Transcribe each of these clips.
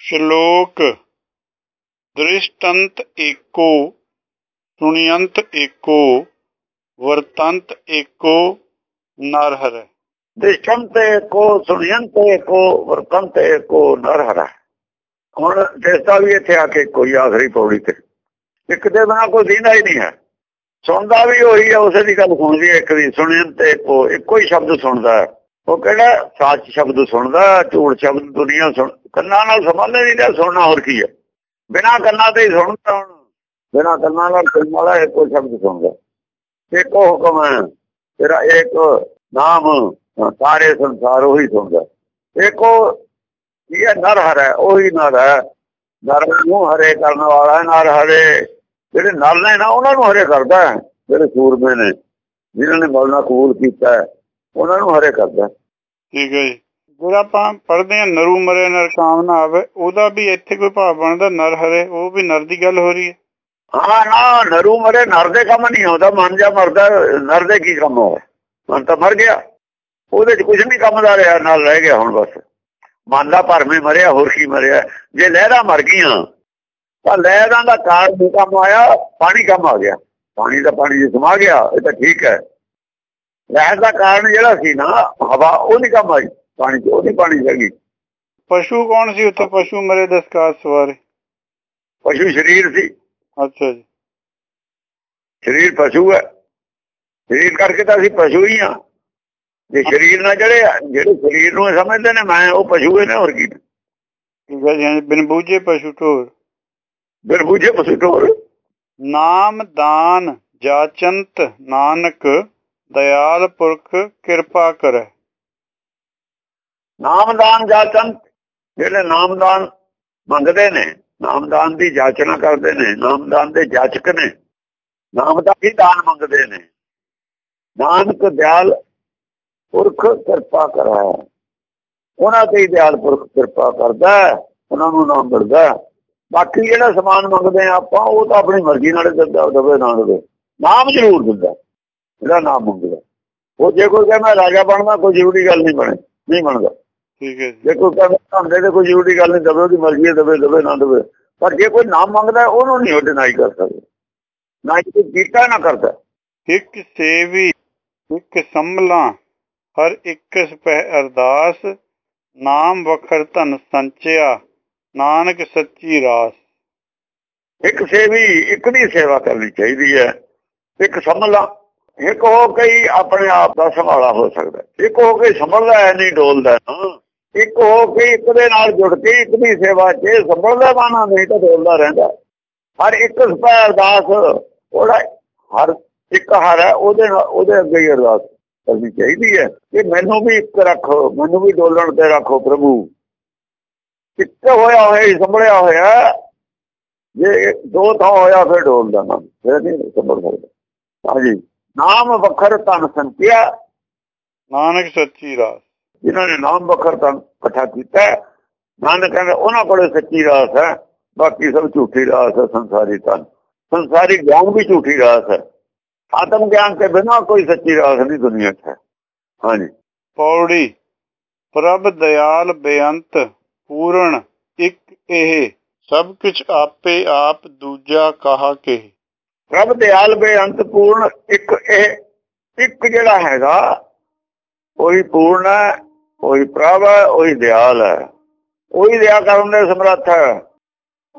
ਸ਼ਲੋਕ ਦ੍ਰਿਸ਼ਟੰਤ ਏਕੋ ਸੁਣੀਅੰਤ ਏਕੋ, ਵਰਤੰਤ ਏਕੋ ਨਰ ਹਰੈ ਦ੍ਰਿਸ਼ਟੰਤ ਏਕੋ ਸੁਣੀਅੰਤ ਏਕੋ, ਵਰਤੰਤ ਏਕੋ ਨਰ ਹਰੈ ਹੁਣ ਦੇਸਤਾ ਵੀ ਇੱਥੇ ਆ ਕੇ ਕੋਈ ਆਖਰੀ ਪੌੜੀ ਤੇ, ਇੱਕ ਦੇ ਬਿਨਾ ਕੋਈ ਦੀਨਾ ਹੀ ਨਹੀਂ ਹੈ। ਸੁਣਦਾ ਵੀ ਉਹੀ ਹੈ, ਉਸੇ ਦੀ ਗੱਲ ਸੁਣਦੀ ਹੈ ਇੱਕ ਦੀ ਸੁਣੀਅੰਤ ਏਕੋ, ਇੱਕੋ ਹੀ ਸ਼ਬਦ ਸੁਣਦਾ ਹੈ। ਉਹ ਕਿਹੜਾ? ਸੱਚ ਸ਼ਬਦ ਸੁਣਦਾ, ਝੂਠ ਸ਼ਬਦ ਦੁਨੀਆ ਸੁਣ ਕੰਨਾਂ ਨਾਲ ਸੰਭਾਲੇ ਨਹੀਂ ਲਿਆ ਸੁਣਨਾ ਹੋਰ ਕੀ ਹੈ? ਬਿਨਾ ਕੰਨਾਂ ਤੇ ਹੀ ਸੁਣਦਾ ਹੁਣ। ਬਿਨਾ ਕੰਨਾਂ ਨਾਲ ਸੁਣਨ ਵਾਲਾ ਇੱਕੋ ਸ਼ਬਦ ਸੁਣਦਾ। ਇੱਕੋ ਹੁਕਮ ਹੈ, ਤੇਰਾ ਇੱਕ ਨਾਮ, ਸਾਰੇ ਸੰਸਾਰ ਉਹੀ ਸੁਣਦਾ। ਇੱਕੋ ਇਹ ਨਰ ਹਰ ਉਹੀ ਨਰ ਹੈ। ਨਰ ਨੂੰ ਹਰੇ ਕਰਨ ਵਾਲਾ ਨਰ ਹਰੇ। ਜਿਹੜੇ ਨਰ ਨੇ ਨਾ, ਉਹਨਾਂ ਨੂੰ ਹਰੇ ਕਰਦਾ ਜਿਹੜੇ ਸੂਰਮੇ ਨੇ ਜਿਨ੍ਹਾਂ ਨੇ ਮੌਲਨਾ ਕਬੂਲ ਕੀਤਾ ਉਹਨਾਂ ਨੂੰ ਹਰੇ ਕਰਦਾ ਠੀਕ ਜੀ? ਜਿਹੜਾ ਆਪਾਂ ਪੜਦੇ ਆ ਨਰੂ ਮਰੇ, ਨਰ ਕਾਮਨਾ ਆਵੇ, ਉਹਦਾ ਵੀ ਇੱਥੇ ਕੋਈ ਭਾਵ ਬਣਦਾ, ਨਰ ਹਰੇ, ਉਹ ਵੀ ਨਰ ਦੀ ਗੱਲ ਹੋ ਰਹੀ ਹੈ। ਹਾਂ, ਨਾ, ਨਰੂ ਮਰੇ, ਨਰ ਦੇ ਕੰਮ ਨਹੀਂ ਆਉਂਦਾ, ਮਨ ਜਾ ਮਰਦਾ, ਨਰ ਦੇ ਕੀ ਕੰਮ ਹੋਵੇ ਮਨ ਤਾਂ ਮਰ ਗਿਆ। ਉਹਦੇ 'ਚ ਕੁਝ ਨਹੀਂ ਕੰਮ ਦਾ ਰਿਹਾ, ਨਾਲ ਰਹਿ ਗਿਆ ਹੁਣ ਬਸ। ਮਨ ਦਾ ਭਰਮੇ ਮਰਿਆ, ਹੋਰ ਕੀ ਮਰਿਆ। ਜੇ ਲਹਿਰਾਂ ਮਰ ਗਈਆਂ, ਤਾਂ ਲਹਿਰਾਂ ਦਾ ਕਾਰਨ ਨਹੀਂ ਕੰਮ ਆਇਆ, ਪਾਣੀ ਕੰਮ ਆ ਗਿਆ। ਪਾਣੀ ਦਾ ਪਾਣੀ ਜੇ ਸਮਾ ਗਿਆ, ਇਹ ਤਾਂ ਠੀਕ ਹੈ। ਲਹਿਰ ਦਾ ਕਾਰਨ ਜਿਹੜਾ ਸੀ ਨਾ, ਹਵਾ, ਉਹ ਨਹੀਂ ਕੰਮ ਆਈ। ਪਾਣੀ ਉਹ ਨਹੀਂ ਪਾਣੀ ਹੈਗੀ। ਪਸ਼ੂ ਕੌਣ ਸੀ ਉੱਥੇ? ਪਸ਼ੂ ਮਰੇ ਦਸਕਾਰ ਸਵਾਰੇ। ਪਸ਼ੂ ਸਰੀਰ ਸੀ। ਅੱਛਾ ਜੀ। ਸਰੀਰ ਪਸ਼ੂ ਹੈ। ਸਰੀਰ ਕਰਕੇ ਤਾਂ ਅਸੀਂ ਪਸ਼ੂ ਹੀ ਆ ਜੇ ਸਰੀਰ ਨਾਲ ਜਿਹੜੇ ਜਿਹੜੇ ਸਰੀਰ ਨੂੰ ਸਮਝਦੇ ਨੇ ਮੈਂ ਉਹ ਪਸ਼ੂ ਨੇ ਹੋਰ ਕੀ। ਹੈ ਬਿਨ ਬੂਝੇ ਪਸ਼ੂ ਢੋਰ। ਬਿਨ ਬੂਝੇ ਪਸ਼ੂ ਢੋਰ। ਨਾਮ ਦਾਨ ਜਾਚੰਤ ਨਾਨਕ ਦਇਆਲ ਪੁਰਖ ਕਿਰਪਾ ਕਰੇ। ਨਾਮਦਾਨ ਜਾਚਨ, ਜਿਹੜੇ ਨਾਮਦਾਨ ਮੰਗਦੇ ਨੇ, ਨਾਮਦਾਨ ਦੀ ਜਾਚਨਾ ਕਰਦੇ ਨੇ, ਨਾਮਦਾਨ ਦੇ ਜਾਚਕ ਨੇ ਨਾਮ ਦਾ ਹੀ ਦਾਨ ਮੰਗਦੇ ਨੇ। ਨਾਨਕ ਦਿਆਲ ਪੁਰਖ ਕਿਰਪਾ ਕਰਾ। ਉਹਨਾਂ ਤੇ ਦਿਆਲ ਪੁਰਖ ਕਿਰਪਾ ਕਰਦਾ ਉਹਨਾਂ ਨੂੰ ਨਾਮ ਮਿਲਦਾ ਬਾਕੀ ਜਿਹੜਾ ਸਮਾਨ ਮੰਗਦੇ ਆ ਆਪਾਂ, ਉਹ ਤਾਂ ਆਪਣੀ ਮਰਜ਼ੀ ਨਾਲ ਦਿੰਦਾ, ਦਵੇ ਨਾ ਦੇਵੇ। ਨਾਮ ਜ਼ਰੂਰ ਦਿੰਦਾ, ਜਿਹੜਾ ਨਾਮ ਮੰਗਦਾ। ਉਹ ਜੇ ਕੋਈ ਕਹਿੰਦਾ ਰਾਜਾ ਬਣਨਾ, ਕੋਈ ਜ਼ਰੂਰੀ ਗੱਲ ਨਹੀਂ ਬਣੇ, ਨਹੀਂ ਬਣਦਾ। ਠੀਕ ਹੈ ਜੀ। ਕੋਈ ਕਹਿੰਦਾ ਤੇ ਕੋਈ ਜ਼ਰੂਰੀ ਗੱਲ ਨਹੀਂ ਦਵੇ ਉਹਦੀ ਮਰਜ਼ੀ ਦਵੇ ਦਵੇ ਨਾ ਦਵੇ। ਪਰ ਜੇ ਕੋਈ ਨਾਮ ਮੰਗਦਾ ਉਹਨੂੰ ਨਹੀਂ ਉਹ ਡਿਨਾਈ ਕਰ ਸਕਦਾ। ਨਾ ਕਿ ਕੀਤਾ ਨਾ ਕਰਦਾ। ਇੱਕ ਸੇਵੀ ਇੱਕ ਸੰਭਲਾ ਹਰ ਇੱਕ ਸਪਹਿ ਅਰਦਾਸ ਨਾਮ ਵਖਰ ਧਨ ਸੰਚਿਆ ਨਾਨਕ ਸੱਚੀ ਰਾਸ। ਇੱਕ ਸੇਵੀ ਇੱਕ ਦੀ ਸੇਵਾ ਕਰਨੀ ਚਾਹੀਦੀ ਹੈ। ਇੱਕ ਸੰਭਲਾ ਇੱਕ ਹੋ ਕੇ ਆਪਣੇ ਆਪ ਦਾ ਸੰਭਾਲਾ ਹੋ ਸਕਦਾ। ਇੱਕ ਹੋ ਕੇ ਸੰਭਲਦਾ ਹੈ ਨਹੀਂ ਡੋਲਦਾ ਇੱਕ ਹੋ ਕੇ ਇੱਕ ਦੇ ਨਾਲ ਜੁੜ ਕੇ ਇੱਕ ਦੀ ਸੇਵਾ 'ਚ ਸੰਭਲਦਾ ਬਾਣਾ ਨਹੀਂ ਤਾਂ ਡੋਲਦਾ ਰਹਿੰਦਾ। ਹਰ ਇੱਕ ਸਪੈ ਅਰਦਾਸ ਉਹਦਾ ਹਰ ਇੱਕ ਹਰ ਹੈ, ਉਹਦੇ ਉਹਦੇ ਅੱਗੇ ਹੀ ਅਰਦਾਸ ਕਰਨੀ ਚਾਹੀਦੀ ਹੈ। ਕਿ ਮੈਨੂੰ ਵੀ ਇੱਕ ਰੱਖੋ, ਮੈਨੂੰ ਵੀ ਡੋਲਣ ਤੇ ਰੱਖੋ ਪ੍ਰਭੂ। ਇੱਕ ਹੋਇਆ ਹੋਇਆ ਸੰਭਲਿਆ ਹੋਇਆ, ਜੇ ਦੋ ਥਾਂ ਹੋਇਆ ਫਿਰ ਡੋਲਦਾ ਨਾ ਫਿਰ ਨਹੀਂ ਸੰਭਲ ਸਕਦਾ। ਹਾਂਜੀ। ਨਾਮ ਵਖਰ ਤਨ ਸੰਤਿਆ ਨਾਨਕ ਸੱਚੀ ਰਾਸ। ਜਿਨ੍ਹਾਂ ਨੇ ਨਾਮ ਵਖਰ ਤਨ ਇਕੱਠਾ ਕੀਤਾ ਨਾਨਕ ਕਹਿੰਦਾ ਉਹਨਾਂ ਕੋਲੇ ਸੱਚੀ ਰਾਸ ਹੈ ਬਾਕੀ ਸਭ ਝੂਠੀ ਰਾਸ ਹੈ ਸੰਸਾਰੀ ਤਨ ਸੰਸਾਰੀ ਗਿਆਨ ਵੀ ਝੂਠੀ ਰਾਸ ਹੈ ਆਤਮ ਗਿਆਨ ਤੇ ਬਿਨਾਂ ਕੋਈ ਸੱਚੀ ਰਾਸ ਨਹੀਂ ਦੁਨੀਆ 'ਚ ਹੈ ਹਾਂਜੀ ਪੌੜੀ ਪ੍ਰਭ ਦਿਆਲ ਬੇਅੰਤ ਪੂਰਨ ਇੱਕ ਇਹ ਸਭ ਕੁਝ ਆਪੇ ਆਪ ਦੂਜਾ ਕਹਾ ਕੇ ਪ੍ਰਭ ਦਿਆਲ ਬੇਅੰਤ ਪੂਰਨ ਇੱਕ ਇਹ ਇੱਕ ਜਿਹੜਾ ਹੈਗਾ ਉਹੀ ਪੂਰਨ ਹੈ ਉਹੀ ਪ੍ਰਭ ਹੈ, ਉਹੀ ਦਿਆਲ ਹੈ। ਉਹੀ ਦਇਆ ਕਰਨ ਦੇ ਸਮਰੱਥ ਹੈ।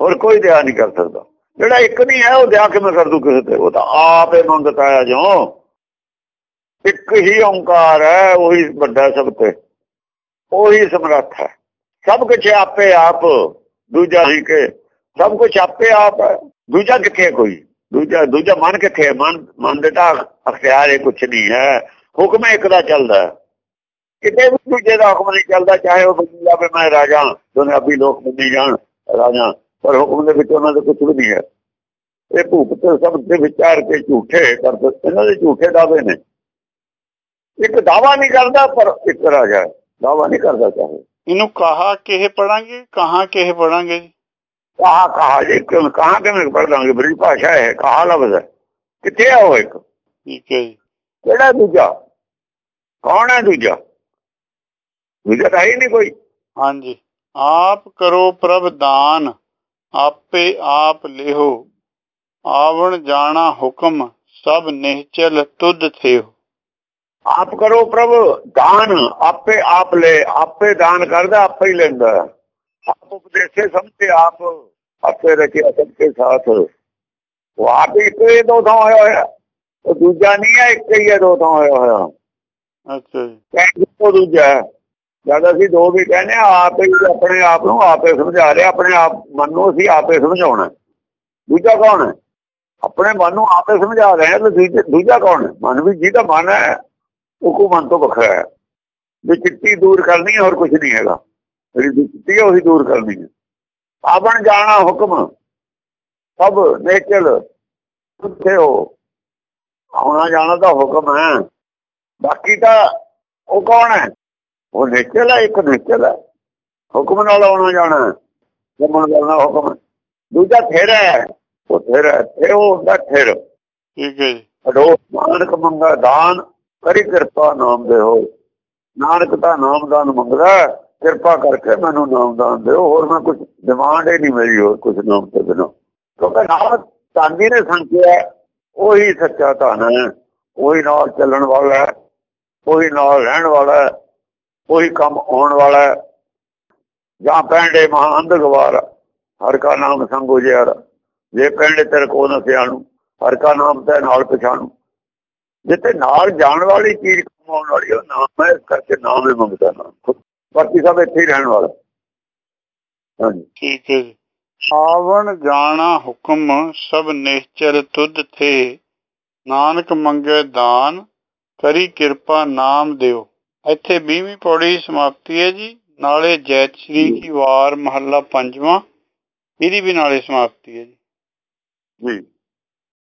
ਹੋਰ ਕੋਈ ਦਇਆ ਨਹੀਂ ਕਰ ਸਕਦਾ। ਜਿਹੜਾ ਇੱਕ ਨਹੀਂ ਹੈ, ਉਹ ਦਇਆ ਕਿਵੇਂ ਕਰ ਦੂ ਕਿਸੇ ਤੇ? ਉਹ ਤਾਂ ਆਪ ਹੀ ਮੰਗਤਾ ਹੈ ਜੋ ਇੱਕ ਹੀ ਓੰਕਾਰ ਹੈ, ਉਹੀ ਵੱਡਾ ਸਭ ਤੇ। ਉਹੀ ਸਮਰੱਥ ਹੈ। ਸਭ ਕੁਝ ਆਪੇ ਆਪ, ਦੂਜਾ ਹੀ ਕੇ। ਸਭ ਕੁਝ ਆਪੇ ਆਪ ਹੈ। ਦੂਜਾ ਕਿੱਥੇ ਕੋਈ? ਦੂਜਾ ਦੂਜਾ ਮਨ ਕਿੱਥੇ ਮਨ ਮਨ ਦੇ ਤਾਂ ਅਖਤਿਆਰ ਇਹ ਕੁਛ ਨਹੀਂ ਹੈ। ਹੁਕਮ ਇੱਕ ਦਾ ਚੱਲਦਾ ਕਿਤੇ ਵੀ ਦੂਜੇ ਦਾ ਹੁਕਮ ਨਹੀਂ ਚੱਲਦਾ ਚਾਹੇ ਉਹ ਬੰਦੀ ਜਾਵੇ ਮੈਂ ਰਾਜਾ ਦੁਨਿਆਵੀ ਲੋਕ ਬੰਦੀ ਜਾਣ ਰਾਜਾ ਪਰ ਹੁਕਮ ਦੇ ਵਿੱਚ ਉਹਨਾਂ ਦਾ ਕੁਝ ਵੀ ਨਹੀਂ ਹੈ। ਇਹ ਭੂਪਤ ਸਭ ਦੇ ਵਿਚਾਰ ਕੇ ਝੂਠੇ ਕਰਦੇ ਇਹਨਾਂ ਦੇ ਝੂਠੇ ਦਾਅਵੇ ਨੇ। ਇੱਕ ਦਾਵਾ ਨਹੀਂ ਕਰਦਾ ਪਰ ਇੱਕ ਰਾਜਾ ਦਾਵਾ ਨਹੀਂ ਕਰਦਾ ਚਾਹੇ। ਇਹਨੂੰ ਕਹਾ ਕਿਹ ਪੜਾਂਗੇ ਕਹਾ ਕਿਹ ਪੜਾਂਗੇ? ਕਹਾ ਕਹਾ ਜੀ ਕਿਉਂ ਕਹਾ ਕਿਵੇਂ ਪੜ ਦਾਂਗੇ ਬੜੀ ਭਾਸ਼ਾ ਹੈ ਕਹਾ ਲਫ਼ਜ਼ ਹੈ। ਕਿੱਥੇ ਆ ਉਹ ਇੱਕ? ਠੀਕ ਹੈ ਜੀ। ਕਿਹੜਾ ਦੂਜਾ? ਕੌਣ ਹੈ ਦੂਜਾ? ਦੂਜਾ ਤਾਂ ਹੀ ਨਹੀਂ ਕੋਈ ਹਾਂਜੀ ਆਪ ਕਰੋ ਪ੍ਰਭ ਦਾਨ ਆਪੇ ਆਪ ਲਿਹੋ ਆਵਣ ਜਾਣਾ ਹੁਕਮ ਸਭ ਨਿਹਚਲ ਤੁਧ ਥਿਓ ਆਪ ਕਰੋ ਪ੍ਰਭ ਦਾਨ ਆਪੇ ਆਪ ਲੈ ਆਪੇ ਦਾਨ ਕਰਦਾ ਆਪੇ ਹੀ ਲੈਂਦਾ ਆਪ ਉਪਦੇਸੇ ਸਮਝੇ ਆਪ ਆਪੇ ਰਚਿਆ ਸਭ ਕੇ ਸਾਥ ਉਹ ਆਪ ਹੀ ਕੋਈ ਦੋ ਥਾਂ ਹੋਇਆ ਹੋਇਆ ਉਹ ਦੂਜਾ ਨਹੀਂ ਹੈ ਇੱਕ ਹੀ ਹੈ ਦੋ ਥਾਂ ਹੋਇਆ ਹੋਇਆ ਅੱਛਾ ਜੀ ਕਹਿੰਦੇ ਉਹ ਦੂਜਾ ਹੈ। ਜਦ ਅਸੀਂ ਦੋ ਵੀ ਕਹਿੰਦੇ ਆ ਆਪ ਹੀ ਆਪਣੇ ਆਪ ਨੂੰ ਆਪੇ ਸਮਝਾ ਰਿਹਾ, ਆਪਣੇ ਆਪ ਮਨ ਨੂੰ ਅਸੀਂ ਆਪੇ ਸਮਝਾਉਣਾ ਦੂਜਾ ਕੌਣ ਹੈ? ਆਪਣੇ ਮਨ ਨੂੰ ਆਪੇ ਸਮਝਾ ਰਹੇ ਹਾਂ, ਤਾਂ ਦੂਜਾ- ਕੌਣ ਹੈ? ਮਨ ਵੀ ਜਿਹਦਾ ਮਨ ਹੈ, ਉਹ ਕੋ ਮਨ ਤੋਂ ਵੱਖਰਾ ਹੈ। ਵੀ ਚਿੱਟੀ ਦੂਰ ਕਰਨੀ ਹੈ, ਹੋਰ ਕੁਝ ਨਹੀਂ ਹੈਗਾ। ਜਿਹੜੀ ਚਿੱਟੀ ਹੈ, ਉਹੀ ਦੂਰ ਕਰਨੀ ਹੈ। ਆਪਣ ਜਾਣਾ ਹੁਕਮ। ਸਭ ਨੇਚਲ ਕਿੱਥੇ ਹੋ। ਆਉਣਾ ਜਾਣਾ ਦਾ ਹੁਕਮ ਹੈ। ਬਾਕੀ ਤਾਂ ਉਹ ਕੌਣ ਹੈ? ਉਹ ਨੇਚਲ ਹੈ ਇੱਕ ਨੇਚਲ ਹੈ। ਹੁਕਮ ਨਾਲ ਆਉਣਾ ਜਾਣਾ ਜਮਨ ਕਰਨਾ ਹੁਕਮ। ਹੈ। ਦੂਜਾ ਥੇਰ ਹੈ ਉਹ ਹੈ। ਤੇ ਉਹ ਥੇਰ ਠੀਕ ਹੈ ਜੀ। ਅਡੋ ਨਾਨਕ ਮੰਗਾ ਦਾਨ ਕਰੀ ਕਿਰਪਾ ਨਾਮ ਦੇਹੋ ਨਾਨਕ ਦਾ ਨਾਮ ਦਾਨ ਮੰਗਦਾ ਹੈ, ਕਿਰਪਾ ਕਰਕੇ ਮੈਨੂੰ ਨਾਮ ਦਾਨ ਦਿਓ। ਹੋਰ ਮੈਂ ਕੁਝ ਡਿਮਾਂਡ ਹੀ ਨਹੀਂ ਮੇਰੀ ਹੋਰ ਕੁਝ ਨਾਮ ਤੋਂ ਬਿਨਾਂ ਕਿਉਂਕਿ ਨਾਮ ਚਾਂਦੀ ਨੇ ਸੰਖਿਆ ਉਹੀ ਸੱਚਾ ਧਨ ਹੈ। ਉਹੀ ਨਾਲ ਚੱਲਣ ਵਾਲਾ ਹੈ ਉਹੀ ਨਾਲ ਰਹਿਣ ਵਾਲਾ ਹੈ। ਉਹੀ ਕੰਮ ਆਉਣ ਵਾਲਾ ਹੈ। ਜਾਂ ਪੈਂਡੇ ਮਹਾ ਅੰਧ ਹਰ ਕਾ ਨਾਮ ਸੰਗੋ ਜਿਆਰ ਜੇ ਪੈਂਡੇ ਤੇਰੇ ਕੋ ਨਾ ਸਿਆਣੂ, ਹਰ ਕਾ ਨਾਮ ਤੇ ਨਾਲ ਪਛਾਣੂ। ਜਿੱਥੇ ਨਾਲ ਜਾਣ ਵਾਲੀ ਚੀਜ਼ ਕਮਾਉਣ ਵਾਲੀ ਉਹ ਨਾਮ ਹੈ, ਇਸ ਕਰਕੇ ਨਾਮ ਹੀ ਮੰਗਦਾ ਨਾਮ ਬਾਕੀ ਸਭ ਇੱਥੇ ਹੀ ਰਹਿਣ ਵਾਲਾ। ਹਾਂਜੀ। ਠੀਕ ਹੈ ਜੀ। ਆਵਣ ਜਾਣਾ ਹੁਕਮ ਸਭ ਨਿਹਚਲ ਤੁਧ ਥੇ ਨਾਨਕ ਮੰਗੇ ਦਾਨ, ਕਰੀ ਕਿਰਪਾ ਨਾਮ ਦਿਓ। ਇੱਥੇ 20ਵੀਂ ਪੌੜੀ ਸਮਾਪਤੀ ਹੈ ਜੀ। ਨਾਲੇ ਜੈਤ ਸ਼੍ਰੀ ਕੀ ਵਾਰ ਮਹੱਲਾ ਪੰਜਵਾਂ ਇਹਦੀ ਵੀ ਨਾਲੇ ਸਮਾਪਤੀ ਹੈ ਜੀ। ਜੀ।